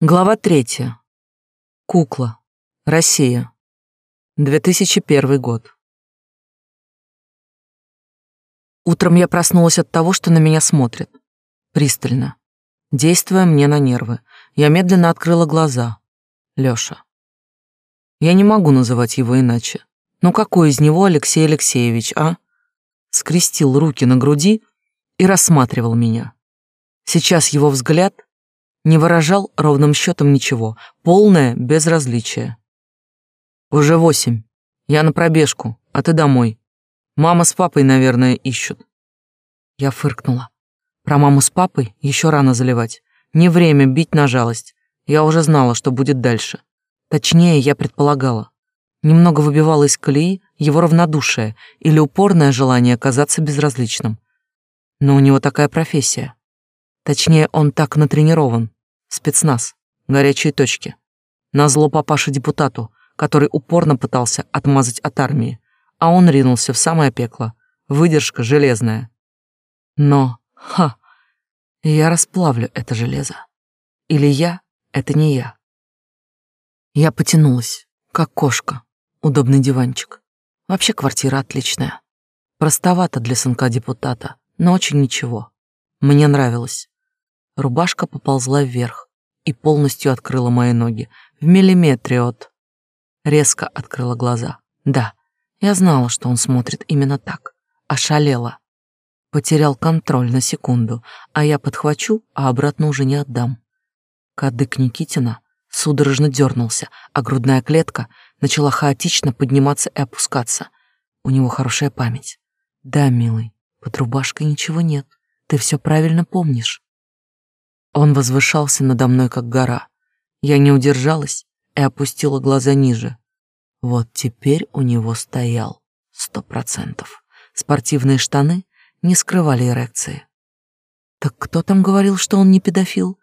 Глава третья. Кукла. Россия. 2001 год. Утром я проснулась от того, что на меня смотрят. Пристально. Действуя мне на нервы, я медленно открыла глаза. Лёша. Я не могу называть его иначе. Ну какой из него Алексей Алексеевич, а? Скрестил руки на груди и рассматривал меня. Сейчас его взгляд — не выражал ровным счетом ничего, полное безразличие. «Уже восемь. Я на пробежку, а ты домой. Мама с папой, наверное, ищут». Я фыркнула. Про маму с папой еще рано заливать. Не время бить на жалость. Я уже знала, что будет дальше. Точнее, я предполагала. Немного выбивало из колеи его равнодушие или упорное желание казаться безразличным. Но у него такая профессия. Точнее, он так натренирован. Спецназ, горячие точки. Назло папаше-депутату, который упорно пытался отмазать от армии, а он ринулся в самое пекло. Выдержка железная. Но, ха, я расплавлю это железо. Или я — это не я. Я потянулась, как кошка. Удобный диванчик. Вообще квартира отличная. Простовато для сынка депутата, но очень ничего. Мне нравилось. Рубашка поползла вверх и полностью открыла мои ноги, в миллиметре от... Резко открыла глаза. Да, я знала, что он смотрит именно так. Ошалела. Потерял контроль на секунду, а я подхвачу, а обратно уже не отдам. Кадык Никитина судорожно дернулся, а грудная клетка начала хаотично подниматься и опускаться. У него хорошая память. Да, милый, под рубашкой ничего нет. Ты все правильно помнишь. Он возвышался надо мной, как гора. Я не удержалась и опустила глаза ниже. Вот теперь у него стоял сто процентов. Спортивные штаны не скрывали эрекции. Так кто там говорил, что он не педофил?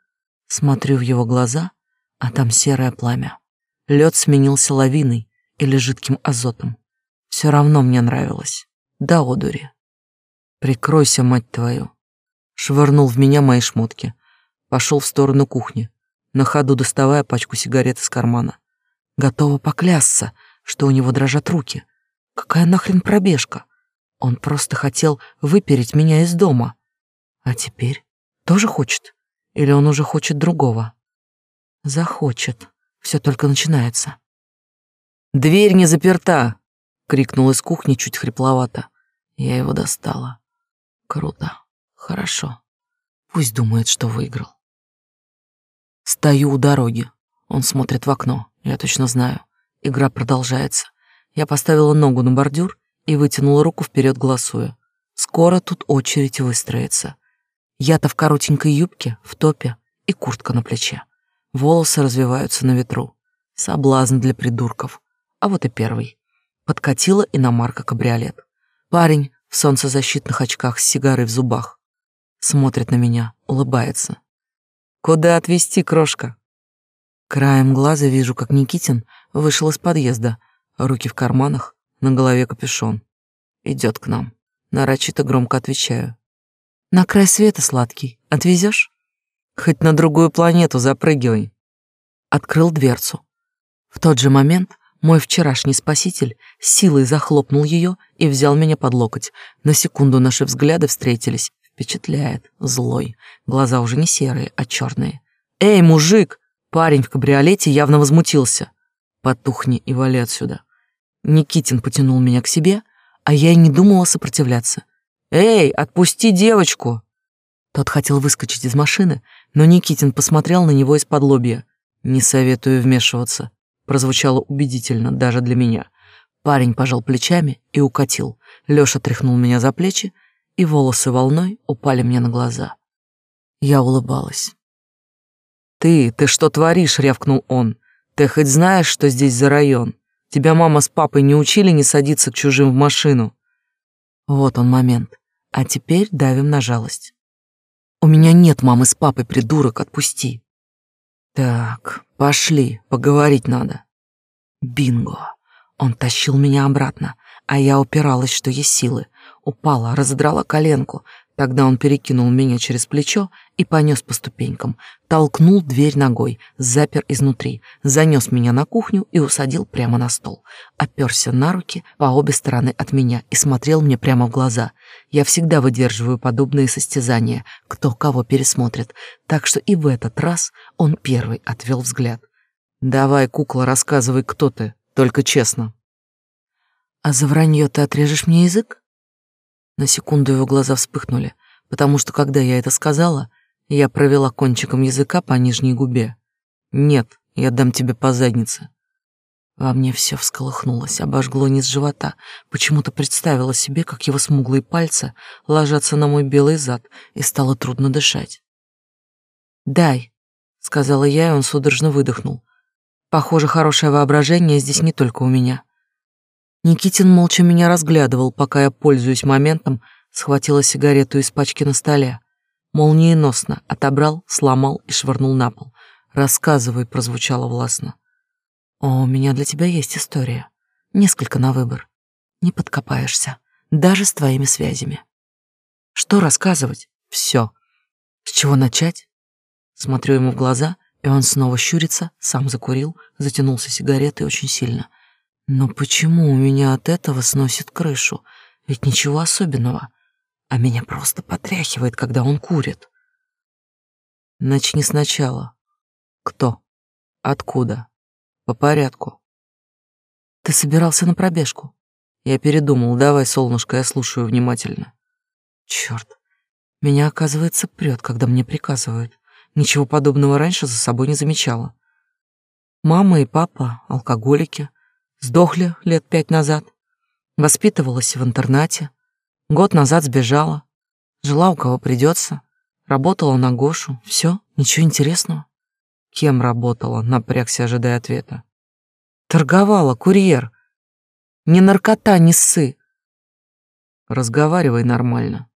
Смотрю в его глаза, а там серое пламя. Лед сменился лавиной или жидким азотом. Все равно мне нравилось. Да, одури. Прикройся, мать твою. Швырнул в меня мои шмотки пошел в сторону кухни, на ходу доставая пачку сигарет из кармана. Готова поклясться, что у него дрожат руки. Какая нахрен пробежка? Он просто хотел выпереть меня из дома. А теперь тоже хочет? Или он уже хочет другого? Захочет. Все только начинается. «Дверь не заперта!» — крикнул из кухни чуть хрипловато. Я его достала. Круто. Хорошо. Пусть думает, что выиграл. Стою у дороги. Он смотрит в окно. Я точно знаю. Игра продолжается. Я поставила ногу на бордюр и вытянула руку вперед, голосуя. Скоро тут очередь выстроится. Я-то в коротенькой юбке, в топе и куртка на плече. Волосы развиваются на ветру. Соблазн для придурков. А вот и первый. Подкатила иномарка кабриолет. Парень в солнцезащитных очках с сигарой в зубах. Смотрит на меня, улыбается. Куда отвезти, крошка? Краем глаза вижу, как Никитин вышел из подъезда, руки в карманах, на голове капюшон. Идет к нам. Нарочито громко отвечаю. На край света, сладкий. Отвезешь? Хоть на другую планету запрыгивай. Открыл дверцу. В тот же момент мой вчерашний спаситель силой захлопнул ее и взял меня под локоть. На секунду наши взгляды встретились, Впечатляет. Злой. Глаза уже не серые, а черные. «Эй, мужик!» Парень в кабриолете явно возмутился. «Потухни и вали отсюда». Никитин потянул меня к себе, а я и не думала сопротивляться. «Эй, отпусти девочку!» Тот хотел выскочить из машины, но Никитин посмотрел на него из-под лобья. «Не советую вмешиваться», — прозвучало убедительно даже для меня. Парень пожал плечами и укатил. Лёша тряхнул меня за плечи, и волосы волной упали мне на глаза. Я улыбалась. «Ты, ты что творишь?» — рявкнул он. «Ты хоть знаешь, что здесь за район? Тебя мама с папой не учили не садиться к чужим в машину?» Вот он момент. А теперь давим на жалость. «У меня нет мамы с папой, придурок, отпусти!» «Так, пошли, поговорить надо». Бинго! Он тащил меня обратно, а я упиралась, что есть силы, Упала, разодрала коленку. Тогда он перекинул меня через плечо и понес по ступенькам, толкнул дверь ногой, запер изнутри, занес меня на кухню и усадил прямо на стол. Оперся на руки по обе стороны от меня и смотрел мне прямо в глаза. Я всегда выдерживаю подобные состязания, кто кого пересмотрит, так что и в этот раз он первый отвел взгляд. «Давай, кукла, рассказывай, кто ты, только честно». «А за вранье ты отрежешь мне язык?» На секунду его глаза вспыхнули, потому что, когда я это сказала, я провела кончиком языка по нижней губе. «Нет, я дам тебе по заднице». Во мне все всколыхнулось, обожгло низ живота. Почему-то представила себе, как его смуглые пальцы ложатся на мой белый зад, и стало трудно дышать. «Дай», — сказала я, и он судорожно выдохнул. Похоже, хорошее воображение здесь не только у меня. Никитин молча меня разглядывал, пока я, пользуясь моментом, схватила сигарету из пачки на столе. Молниеносно отобрал, сломал и швырнул на пол. «Рассказывай», — прозвучало властно. «О, у меня для тебя есть история. Несколько на выбор. Не подкопаешься, даже с твоими связями». «Что рассказывать?» «Все. С чего начать?» Смотрю ему в глаза, и он снова щурится, сам закурил, затянулся сигаретой очень сильно — но почему у меня от этого сносит крышу? Ведь ничего особенного. А меня просто потряхивает, когда он курит. Начни сначала. Кто? Откуда? По порядку. Ты собирался на пробежку? Я передумал. Давай, солнышко, я слушаю внимательно. Черт. Меня, оказывается, прет, когда мне приказывают. Ничего подобного раньше за собой не замечала. Мама и папа — алкоголики. Сдохли лет пять назад. Воспитывалась в интернате. Год назад сбежала. Жила у кого придется. Работала на Гошу. Все, ничего интересного. Кем работала, напрягся, ожидая ответа. Торговала, курьер. Не наркота, не ссы. Разговаривай нормально.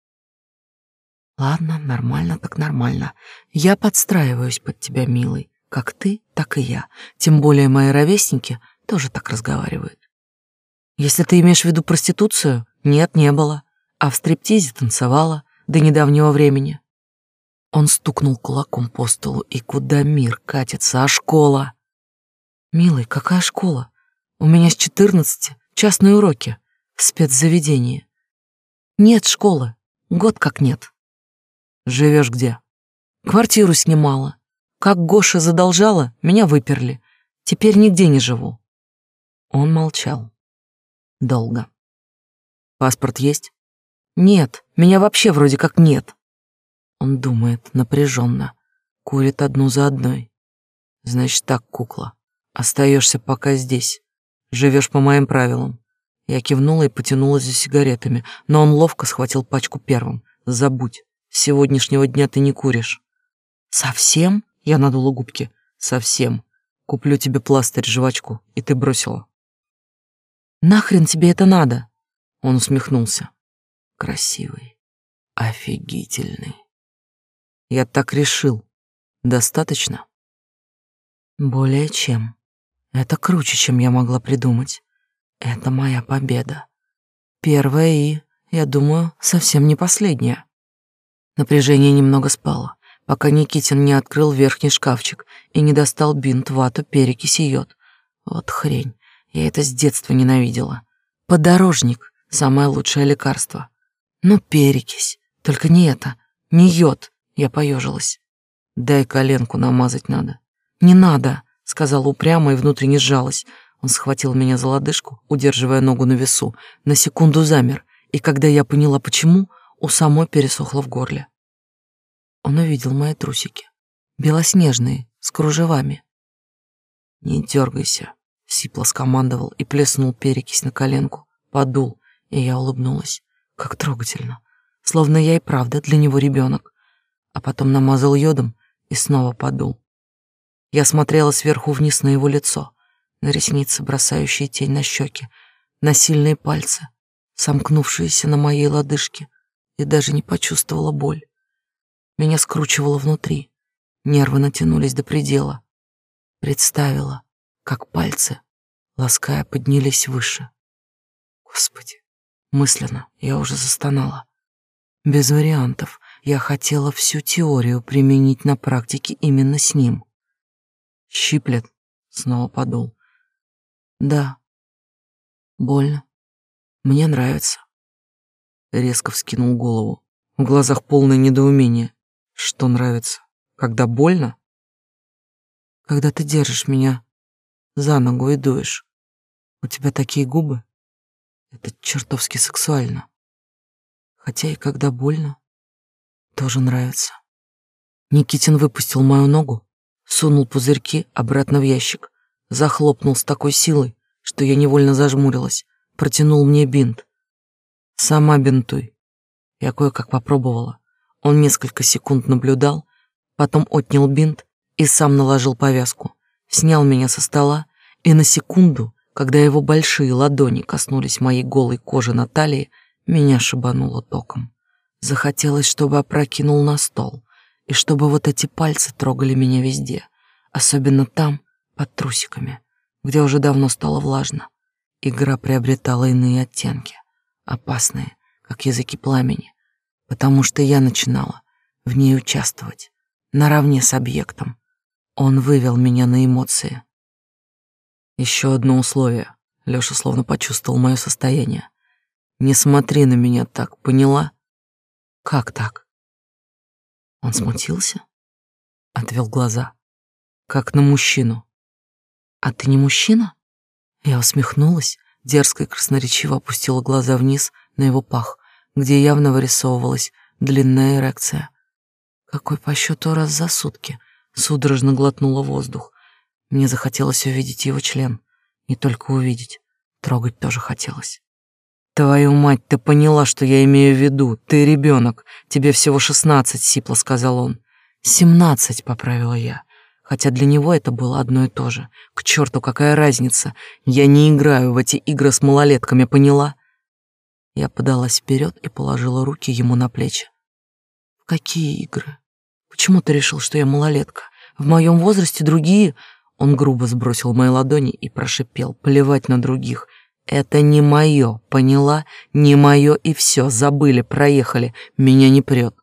Ладно, нормально так нормально. Я подстраиваюсь под тебя, милый. Как ты, так и я. Тем более мои ровесники тоже так разговаривают. Если ты имеешь в виду проституцию, нет, не было. А в стриптизе танцевала до недавнего времени. Он стукнул кулаком по столу, и куда мир катится, а школа? Милый, какая школа? У меня с четырнадцати частные уроки в спецзаведении. Нет школы, год как нет. Живешь где? Квартиру снимала. Как Гоша задолжала, меня выперли. Теперь нигде не живу. Он молчал. Долго. «Паспорт есть?» «Нет, меня вообще вроде как нет». Он думает напряженно, курит одну за одной. «Значит так, кукла, остаешься пока здесь, живешь по моим правилам». Я кивнула и потянулась за сигаретами, но он ловко схватил пачку первым. «Забудь, с сегодняшнего дня ты не куришь». «Совсем?» — я надула губки. «Совсем. Куплю тебе пластырь, жвачку, и ты бросила». Нахрен тебе это надо? Он усмехнулся. Красивый, офигительный. Я так решил. Достаточно? Более чем. Это круче, чем я могла придумать. Это моя победа. Первая и, я думаю, совсем не последняя. Напряжение немного спало, пока Никитин не открыл верхний шкафчик и не достал бинт, вату, перекись и йод. Вот хрень. Я это с детства ненавидела. Подорожник — самое лучшее лекарство. Ну, перекись. Только не это, не йод. Я поежилась. Дай коленку намазать надо. Не надо, сказала упрямо и внутренне сжалась. Он схватил меня за лодыжку, удерживая ногу на весу, на секунду замер, и когда я поняла почему, у самой пересохло в горле. Он увидел мои трусики, белоснежные, с кружевами. Не дергайся, Сипло скомандовал и плеснул перекись на коленку. Подул, и я улыбнулась. Как трогательно. Словно я и правда для него ребенок. А потом намазал йодом и снова подул. Я смотрела сверху вниз на его лицо, на ресницы, бросающие тень на щеки, на сильные пальцы, сомкнувшиеся на моей лодыжке, и даже не почувствовала боль. Меня скручивало внутри, нервы натянулись до предела. Представила, как пальцы, лаская, поднялись выше. Господи, мысленно я уже застонала. Без вариантов. Я хотела всю теорию применить на практике именно с ним. Щиплет. Снова подул. Да. Больно. Мне нравится. Резко вскинул голову. В глазах полное недоумение. Что нравится? Когда больно? Когда ты держишь меня за ногу и дуешь. У тебя такие губы. Это чертовски сексуально. Хотя и когда больно, тоже нравится. Никитин выпустил мою ногу, сунул пузырьки обратно в ящик, захлопнул с такой силой, что я невольно зажмурилась, протянул мне бинт. «Сама бинтуй». Я кое-как попробовала. Он несколько секунд наблюдал, потом отнял бинт и сам наложил повязку, снял меня со стола, и на секунду, когда его большие ладони коснулись моей голой кожи на талии, меня шибануло током. Захотелось, чтобы опрокинул на стол, и чтобы вот эти пальцы трогали меня везде, особенно там, под трусиками, где уже давно стало влажно. Игра приобретала иные оттенки, опасные, как языки пламени, потому что я начинала в ней участвовать, наравне с объектом. Он вывел меня на эмоции. Еще одно условие. Лёша словно почувствовал мое состояние. Не смотри на меня так, поняла? Как так? Он смутился, отвел глаза, как на мужчину. А ты не мужчина? Я усмехнулась, дерзко и красноречиво опустила глаза вниз на его пах, где явно вырисовывалась длинная эрекция. Какой по счету раз за сутки судорожно глотнула воздух, мне захотелось увидеть его член. Не только увидеть, трогать тоже хотелось. «Твою мать, ты поняла, что я имею в виду? Ты ребенок, тебе всего шестнадцать», — сипло сказал он. «Семнадцать», — поправила я. Хотя для него это было одно и то же. К черту, какая разница? Я не играю в эти игры с малолетками, поняла? Я подалась вперед и положила руки ему на плечи. «Какие игры? Почему ты решил, что я малолетка? В моем возрасте другие...» Он грубо сбросил мои ладони и прошипел, плевать на других. «Это не мое, поняла? Не мое и все, забыли, проехали, меня не прет».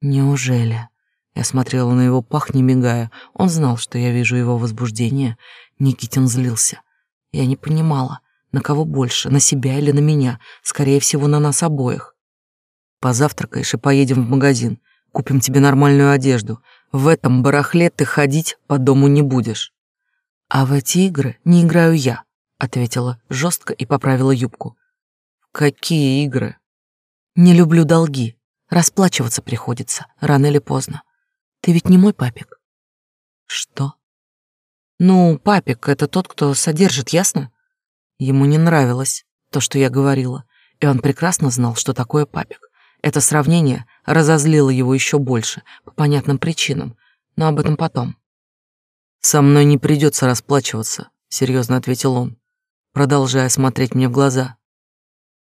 «Неужели?» Я смотрела на его пах, не мигая. Он знал, что я вижу его возбуждение. Никитин злился. Я не понимала, на кого больше, на себя или на меня. Скорее всего, на нас обоих. «Позавтракаешь и поедем в магазин. Купим тебе нормальную одежду. В этом барахле ты ходить по дому не будешь. А в эти игры не играю я, ответила жестко и поправила юбку. Какие игры? Не люблю долги. Расплачиваться приходится, рано или поздно. Ты ведь не мой папик. Что? Ну, папик — это тот, кто содержит, ясно? Ему не нравилось то, что я говорила, и он прекрасно знал, что такое папик. Это сравнение разозлило его еще больше, по понятным причинам, но об этом потом. «Со мной не придется расплачиваться», — серьезно ответил он, продолжая смотреть мне в глаза.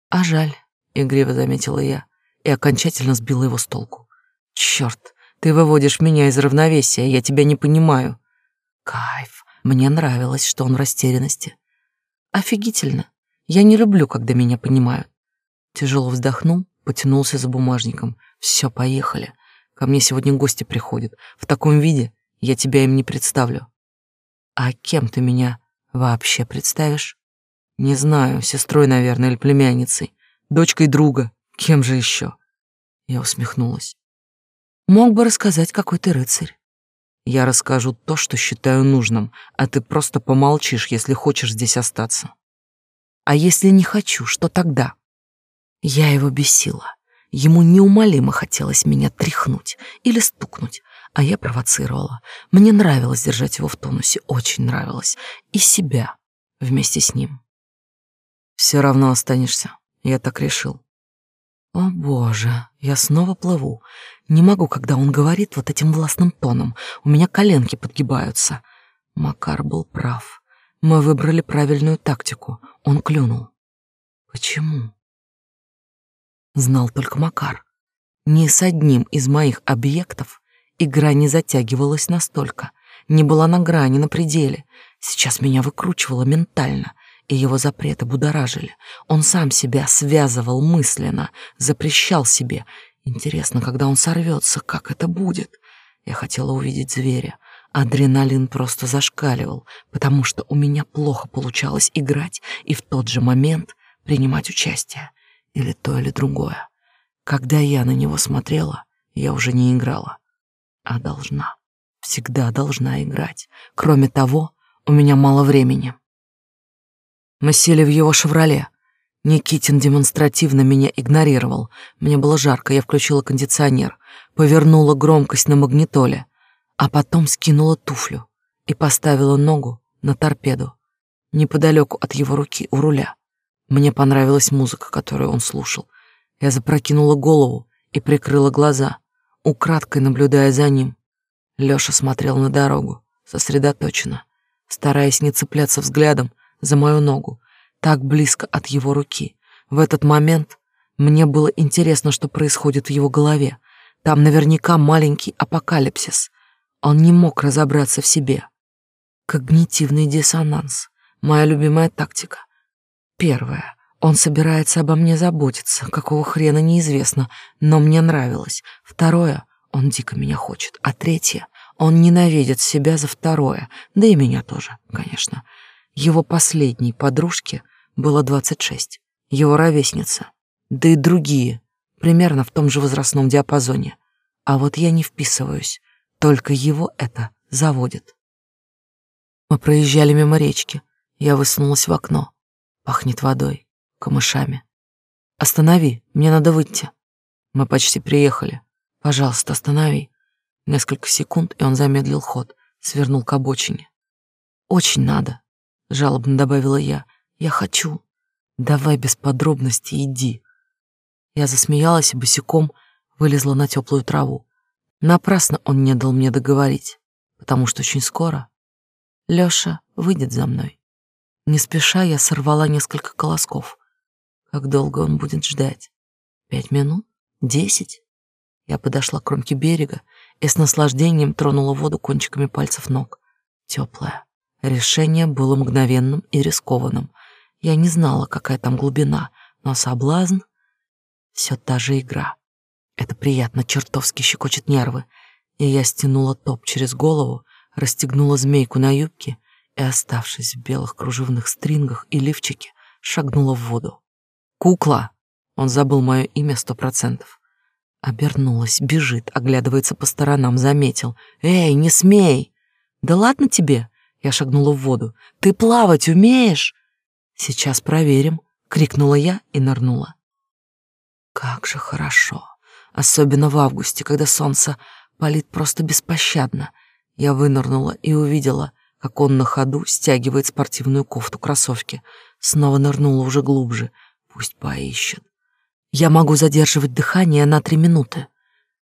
«А жаль», — игриво заметила я и окончательно сбила его с толку. «Черт, ты выводишь меня из равновесия, я тебя не понимаю». Кайф, мне нравилось, что он в растерянности. Офигительно. Я не люблю, когда меня понимают. Тяжело вздохнул потянулся за бумажником. Все, поехали. Ко мне сегодня гости приходят. В таком виде я тебя им не представлю. А кем ты меня вообще представишь? Не знаю, сестрой, наверное, или племянницей, дочкой друга. Кем же еще? Я усмехнулась. Мог бы рассказать, какой ты рыцарь. Я расскажу то, что считаю нужным, а ты просто помолчишь, если хочешь здесь остаться. А если не хочу, что тогда? Я его бесила. Ему неумолимо хотелось меня тряхнуть или стукнуть, а я провоцировала. Мне нравилось держать его в тонусе, очень нравилось. И себя вместе с ним. Все равно останешься, я так решил. О боже, я снова плыву. Не могу, когда он говорит вот этим властным тоном. У меня коленки подгибаются. Макар был прав. Мы выбрали правильную тактику. Он клюнул. Почему? Знал только Макар. Ни с одним из моих объектов игра не затягивалась настолько, не была на грани, на пределе. Сейчас меня выкручивало ментально, и его запреты будоражили. Он сам себя связывал мысленно, запрещал себе. Интересно, когда он сорвется, как это будет? Я хотела увидеть зверя. Адреналин просто зашкаливал, потому что у меня плохо получалось играть и в тот же момент принимать участие. Или то, или другое. Когда я на него смотрела, я уже не играла, а должна. Всегда должна играть. Кроме того, у меня мало времени. Мы сели в его «Шевроле». Никитин демонстративно меня игнорировал. Мне было жарко, я включила кондиционер, повернула громкость на магнитоле, а потом скинула туфлю и поставила ногу на торпеду, неподалеку от его руки у руля. Мне понравилась музыка, которую он слушал. Я запрокинула голову и прикрыла глаза, украдкой наблюдая за ним. Лёша смотрел на дорогу, сосредоточенно, стараясь не цепляться взглядом за мою ногу, так близко от его руки. В этот момент мне было интересно, что происходит в его голове. Там наверняка маленький апокалипсис. Он не мог разобраться в себе. Когнитивный диссонанс. Моя любимая тактика. Первое. Он собирается обо мне заботиться. Какого хрена неизвестно, но мне нравилось. Второе. Он дико меня хочет. А третье. Он ненавидит себя за второе. Да и меня тоже, конечно. Его последней подружке было 26. Его ровесница. Да и другие. Примерно в том же возрастном диапазоне. А вот я не вписываюсь. Только его это заводит. Мы проезжали мимо речки. Я высунулась в окно. Пахнет водой, камышами. «Останови, мне надо выйти». Мы почти приехали. Пожалуйста, останови. Несколько секунд, и он замедлил ход, свернул к обочине. Очень надо жалобно добавила я. Я хочу. Давай без подробностей иди. Я засмеялась и босиком вылезла на теплую траву. Напрасно он не дал мне договорить, потому что очень скоро Лёша выйдет за мной. Не спеша я сорвала несколько колосков. Как долго он будет ждать? Пять минут? Десять? Я подошла к кромке берега и с наслаждением тронула воду кончиками пальцев ног. Теплая, Решение было мгновенным и рискованным. Я не знала, какая там глубина, но соблазн — все та же игра. Это приятно, чертовски щекочет нервы. И я стянула топ через голову, расстегнула змейку на юбке и, оставшись в белых кружевных стрингах и лифчике, шагнула в воду. «Кукла!» Он забыл мое имя сто процентов. Обернулась, бежит, оглядывается по сторонам, заметил. «Эй, не смей!» «Да ладно тебе!» Я шагнула в воду. «Ты плавать умеешь?» «Сейчас проверим», — крикнула я и нырнула. Как же хорошо, особенно в августе, когда солнце палит просто беспощадно. Я вынырнула и увидела, как он на ходу стягивает спортивную кофту кроссовки. Снова нырнула уже глубже. Пусть поищет. Я могу задерживать дыхание на три минуты.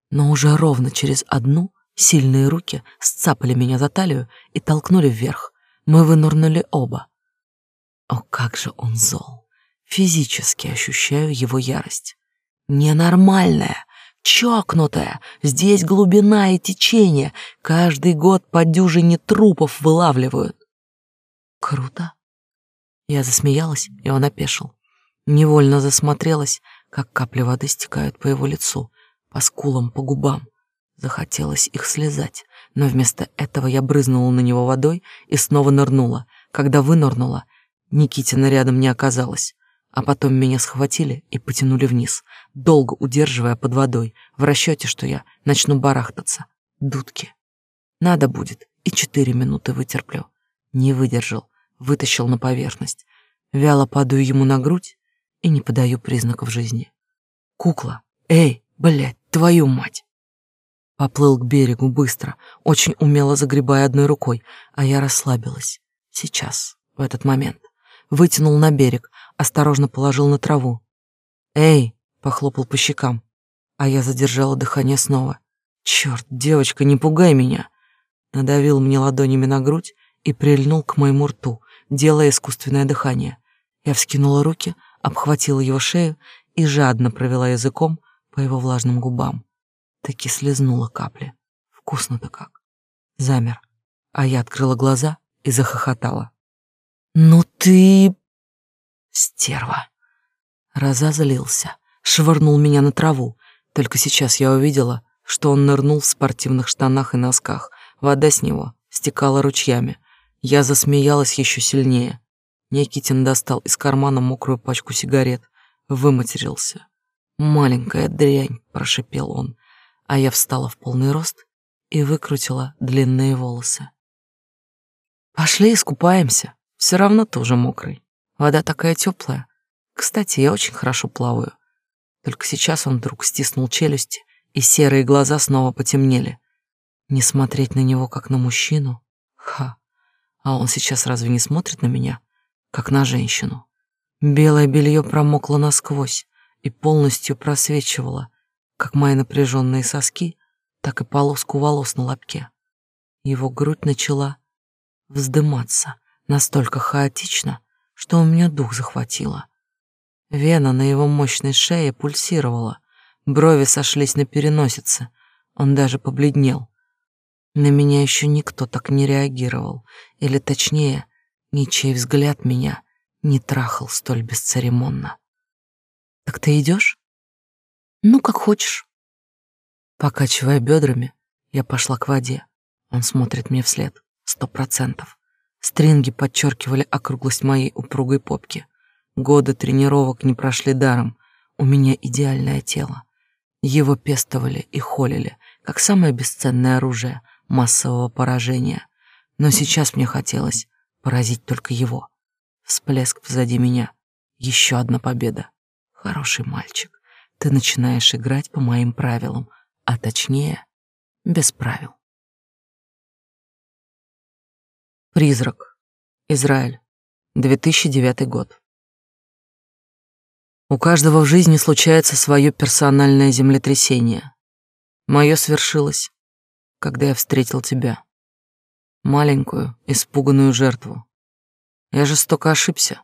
Но уже ровно через одну Сильные руки сцапали меня за талию и толкнули вверх. Мы вынырнули оба. О, как же он зол. Физически ощущаю его ярость. Ненормальная, чокнутая. Здесь глубина и течение. Каждый год по дюжине трупов вылавливают. Круто. Я засмеялась, и он опешил. Невольно засмотрелась, как капли воды стекают по его лицу, по скулам, по губам. Захотелось их слезать, но вместо этого я брызнула на него водой и снова нырнула. Когда вынырнула, Никитина рядом не оказалось. А потом меня схватили и потянули вниз, долго удерживая под водой, в расчете, что я начну барахтаться. Дудки. Надо будет, и четыре минуты вытерплю. Не выдержал, вытащил на поверхность. Вяло падаю ему на грудь и не подаю признаков жизни. Кукла. Эй, блядь, твою мать! Поплыл к берегу быстро, очень умело загребая одной рукой, а я расслабилась. Сейчас, в этот момент. Вытянул на берег, осторожно положил на траву. «Эй!» — похлопал по щекам. А я задержала дыхание снова. «Черт, девочка, не пугай меня!» Надавил мне ладонями на грудь и прильнул к моему рту, делая искусственное дыхание. Я вскинула руки, обхватила его шею и жадно провела языком по его влажным губам таки слезнула капли. Вкусно-то как. Замер. А я открыла глаза и захохотала. «Ну ты...» Стерва. Разозлился, швырнул меня на траву. Только сейчас я увидела, что он нырнул в спортивных штанах и носках. Вода с него стекала ручьями. Я засмеялась еще сильнее. Никитин достал из кармана мокрую пачку сигарет, выматерился. «Маленькая дрянь», — прошипел он, а я встала в полный рост и выкрутила длинные волосы. «Пошли искупаемся, все равно ты уже мокрый. Вода такая теплая. Кстати, я очень хорошо плаваю». Только сейчас он вдруг стиснул челюсти, и серые глаза снова потемнели. Не смотреть на него, как на мужчину? Ха! А он сейчас разве не смотрит на меня, как на женщину? Белое белье промокло насквозь и полностью просвечивало, как мои напряженные соски, так и полоску волос на лобке. Его грудь начала вздыматься настолько хаотично, что у меня дух захватило. Вена на его мощной шее пульсировала, брови сошлись на переносице, он даже побледнел. На меня еще никто так не реагировал, или точнее, ничей взгляд меня не трахал столь бесцеремонно. «Так ты идешь?» «Ну, как хочешь». Покачивая бедрами, я пошла к воде. Он смотрит мне вслед, сто процентов. Стринги подчеркивали округлость моей упругой попки. Годы тренировок не прошли даром. У меня идеальное тело. Его пестовали и холили, как самое бесценное оружие массового поражения. Но сейчас мне хотелось поразить только его. Всплеск позади меня. Еще одна победа. Хороший мальчик. Ты начинаешь играть по моим правилам, а точнее, без правил. Призрак. Израиль. 2009 год. У каждого в жизни случается свое персональное землетрясение. Мое свершилось, когда я встретил тебя. Маленькую, испуганную жертву. Я жестоко ошибся.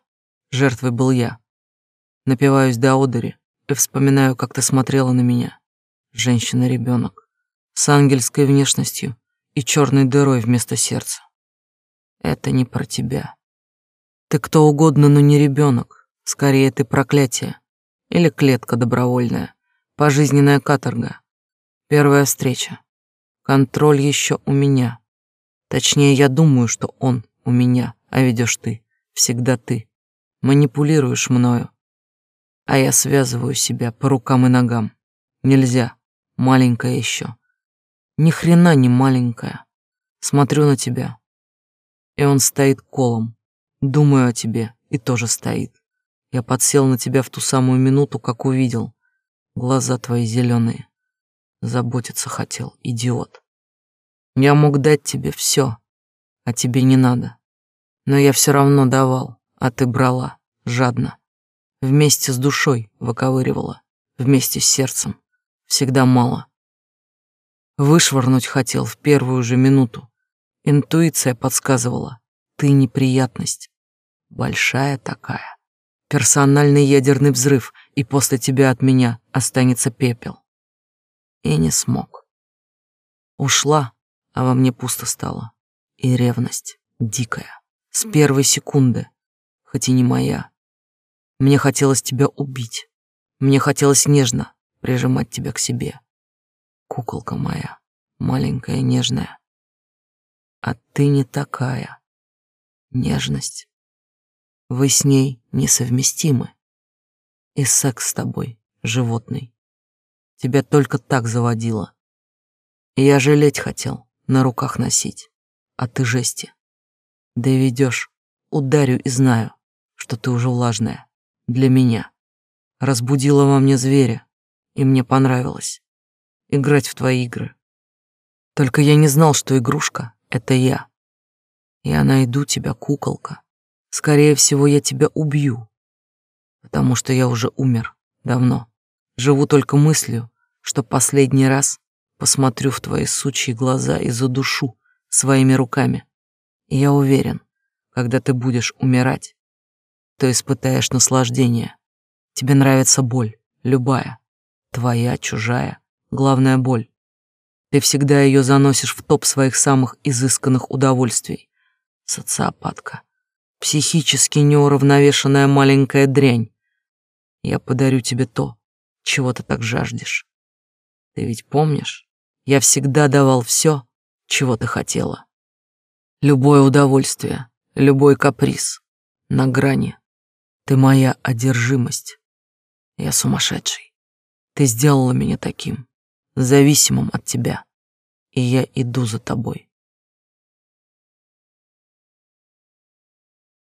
Жертвой был я. Напиваюсь до одури и вспоминаю, как ты смотрела на меня. Женщина-ребенок. С ангельской внешностью и черной дырой вместо сердца. Это не про тебя. Ты кто угодно, но не ребенок. Скорее, ты проклятие. Или клетка добровольная. Пожизненная каторга. Первая встреча. Контроль еще у меня. Точнее, я думаю, что он у меня, а ведешь ты. Всегда ты. Манипулируешь мною. А я связываю себя по рукам и ногам. Нельзя. Маленькая еще. Ни хрена не маленькая. Смотрю на тебя. И он стоит колом. Думаю о тебе и тоже стоит. Я подсел на тебя в ту самую минуту, как увидел. Глаза твои зеленые. Заботиться хотел, идиот. Я мог дать тебе все, а тебе не надо. Но я все равно давал, а ты брала, жадно. Вместе с душой выковыривала, вместе с сердцем. Всегда мало. Вышвырнуть хотел в первую же минуту. Интуиция подсказывала. Ты неприятность. Большая такая. Персональный ядерный взрыв, и после тебя от меня останется пепел. И не смог. Ушла, а во мне пусто стало. И ревность дикая, с первой секунды, хоть и не моя. Мне хотелось тебя убить. Мне хотелось нежно прижимать тебя к себе. Куколка моя, маленькая нежная. А ты не такая. Нежность вы с ней несовместимы. И секс с тобой, животный, тебя только так заводило. Я жалеть хотел, на руках носить, а ты жести. Доведешь, ударю и знаю, что ты уже влажная, для меня. Разбудила во мне зверя, и мне понравилось играть в твои игры. Только я не знал, что игрушка — это я. Я найду тебя, куколка, Скорее всего, я тебя убью, потому что я уже умер давно. Живу только мыслью, что последний раз посмотрю в твои сучьи глаза и задушу своими руками. И я уверен, когда ты будешь умирать, то испытаешь наслаждение. Тебе нравится боль, любая, твоя, чужая, главная боль. Ты всегда ее заносишь в топ своих самых изысканных удовольствий. Социопатка. психически неуравновешенная маленькая дрянь. Я подарю тебе то, чего ты так жаждешь. Ты ведь помнишь, я всегда давал все, чего ты хотела. Любое удовольствие, любой каприз, на грани. Ты моя одержимость. Я сумасшедший. Ты сделала меня таким, зависимым от тебя, и я иду за тобой.